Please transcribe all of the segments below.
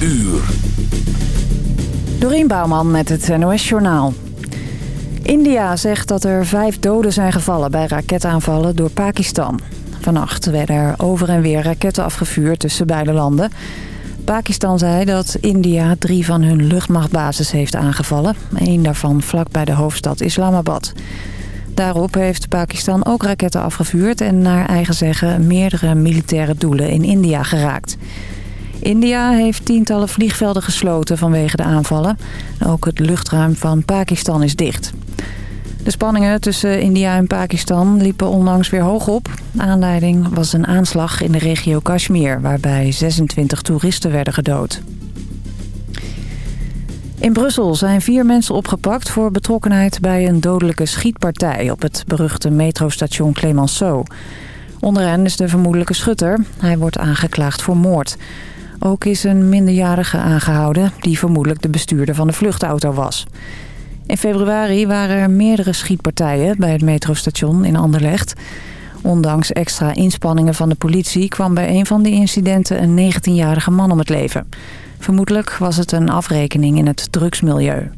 uur. Dorien Bouwman met het NOS Journaal. India zegt dat er vijf doden zijn gevallen bij raketaanvallen door Pakistan. Vannacht werden er over en weer raketten afgevuurd tussen beide landen. Pakistan zei dat India drie van hun luchtmachtbases heeft aangevallen. Eén daarvan vlak bij de hoofdstad Islamabad. Daarop heeft Pakistan ook raketten afgevuurd... en naar eigen zeggen meerdere militaire doelen in India geraakt. India heeft tientallen vliegvelden gesloten vanwege de aanvallen. Ook het luchtruim van Pakistan is dicht. De spanningen tussen India en Pakistan liepen onlangs weer hoog op. Aanleiding was een aanslag in de regio Kashmir... waarbij 26 toeristen werden gedood. In Brussel zijn vier mensen opgepakt voor betrokkenheid bij een dodelijke schietpartij... op het beruchte metrostation Clemenceau. Onder hen is de vermoedelijke schutter. Hij wordt aangeklaagd voor moord. Ook is een minderjarige aangehouden die vermoedelijk de bestuurder van de vluchtauto was. In februari waren er meerdere schietpartijen bij het metrostation in Anderlecht. Ondanks extra inspanningen van de politie kwam bij een van die incidenten een 19-jarige man om het leven. Vermoedelijk was het een afrekening in het drugsmilieu.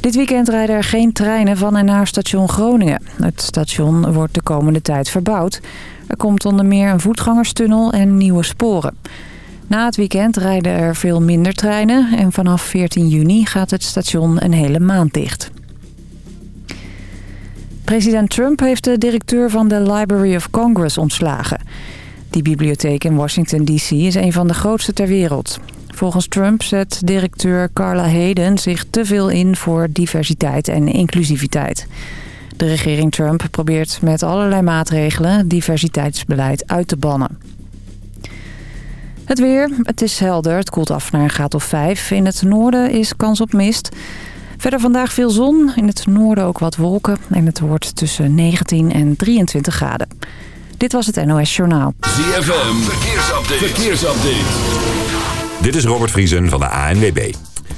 Dit weekend rijden er geen treinen van en naar station Groningen. Het station wordt de komende tijd verbouwd. Er komt onder meer een voetgangerstunnel en nieuwe sporen. Na het weekend rijden er veel minder treinen... en vanaf 14 juni gaat het station een hele maand dicht. President Trump heeft de directeur van de Library of Congress ontslagen. Die bibliotheek in Washington D.C. is een van de grootste ter wereld. Volgens Trump zet directeur Carla Hayden zich te veel in voor diversiteit en inclusiviteit. De regering Trump probeert met allerlei maatregelen diversiteitsbeleid uit te bannen. Het weer, het is helder, het koelt af naar een graad of 5. In het noorden is kans op mist. Verder vandaag veel zon, in het noorden ook wat wolken. En het wordt tussen 19 en 23 graden. Dit was het NOS Journaal. ZFM, verkeersupdate. verkeersupdate. Dit is Robert Vriesen van de ANWB.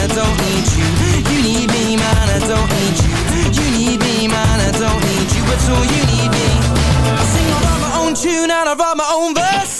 I don't need you. You need me, I don't need you. You need me, I don't need you all. You need me. I sing, my own tune and I write my own verse.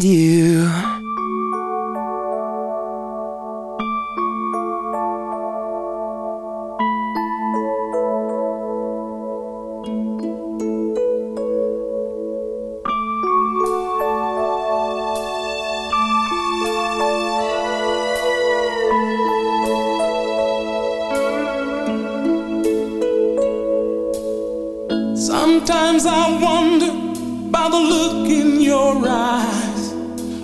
need you. Sometimes I wonder by the look in your eyes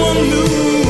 Someone new.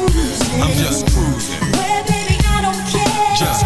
I'm just cruising, Well, baby, I don't care. just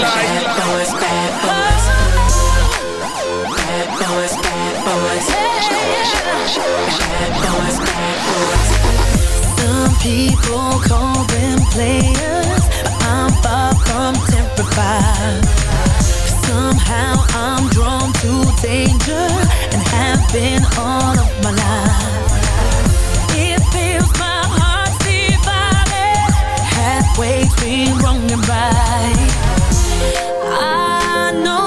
Bad boys, bad boys. Bad boys, bad boys. Some people call them players But I'm far from terrified. Somehow I'm drawn to danger And been all of my life. Between wrong and right. I know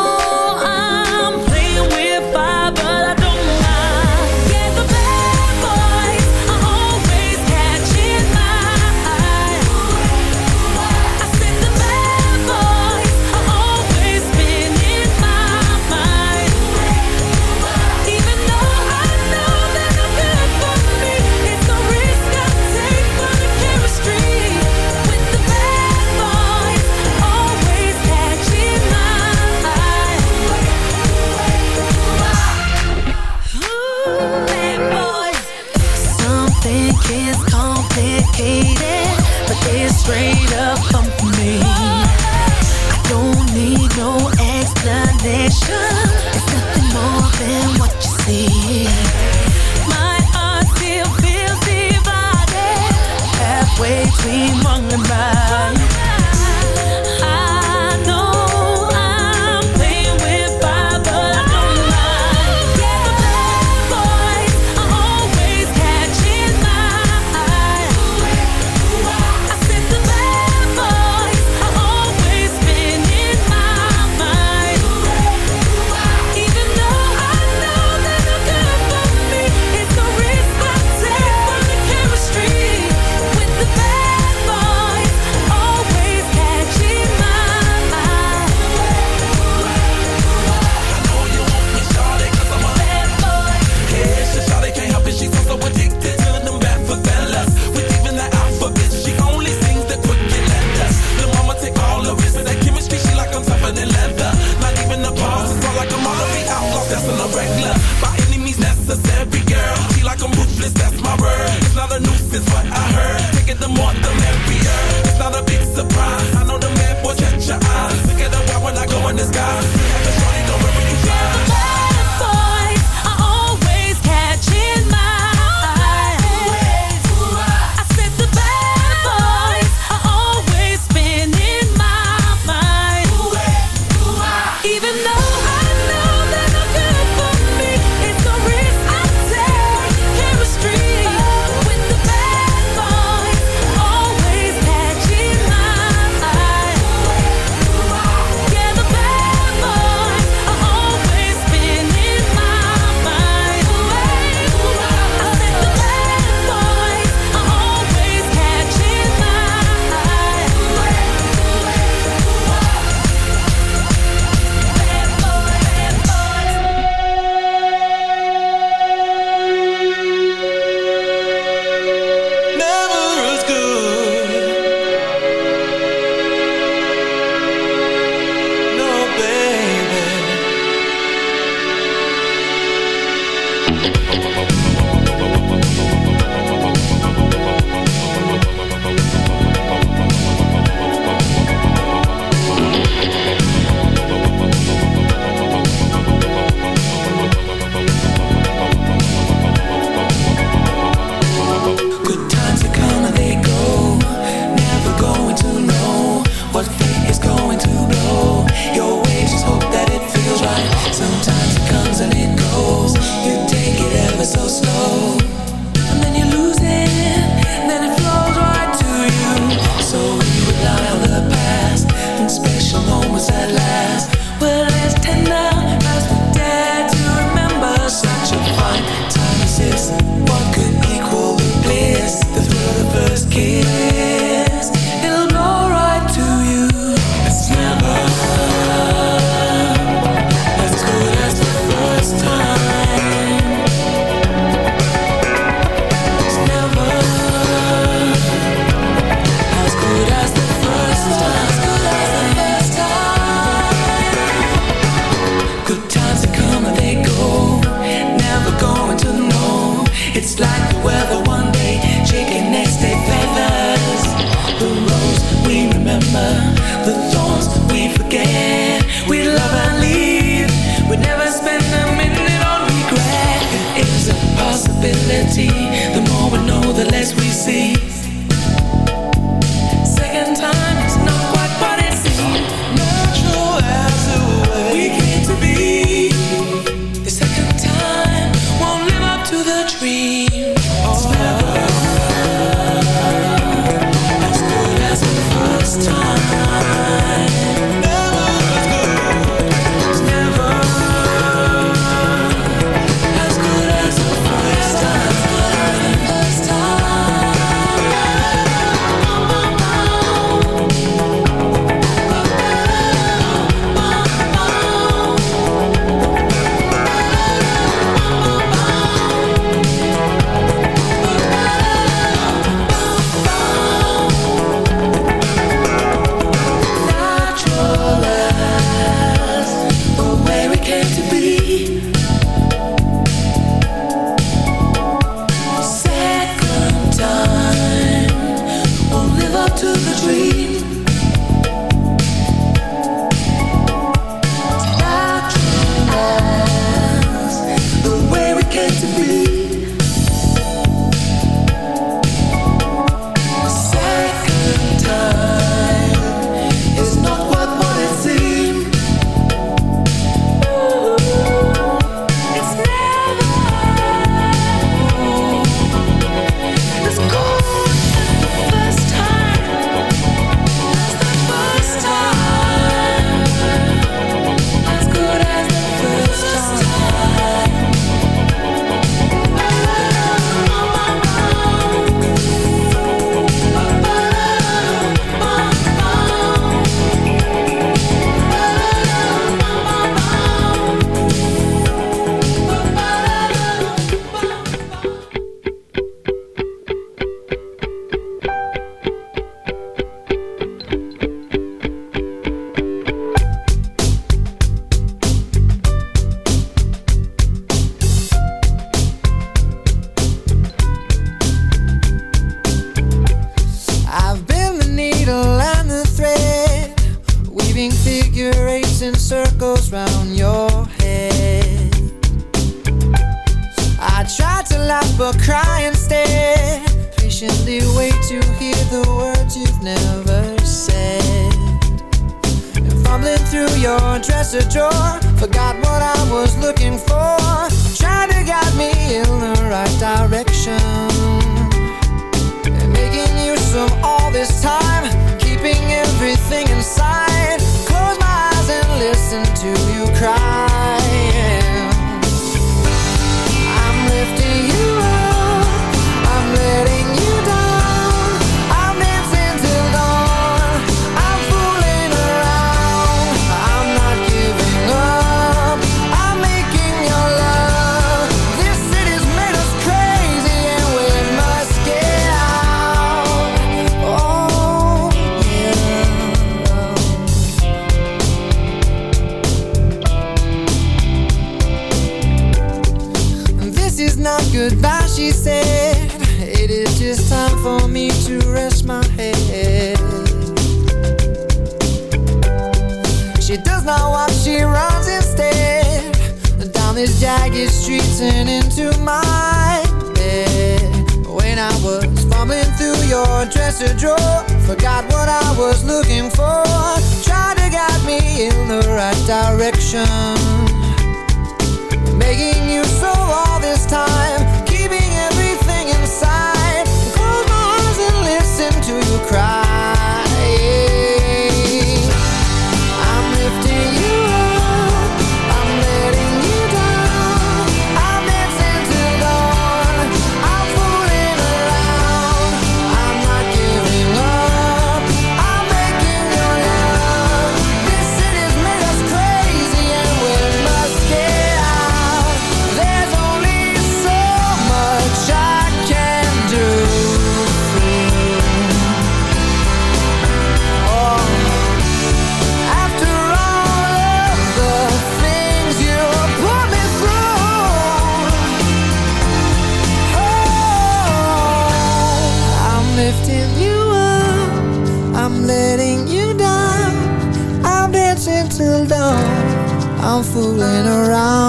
fooling around,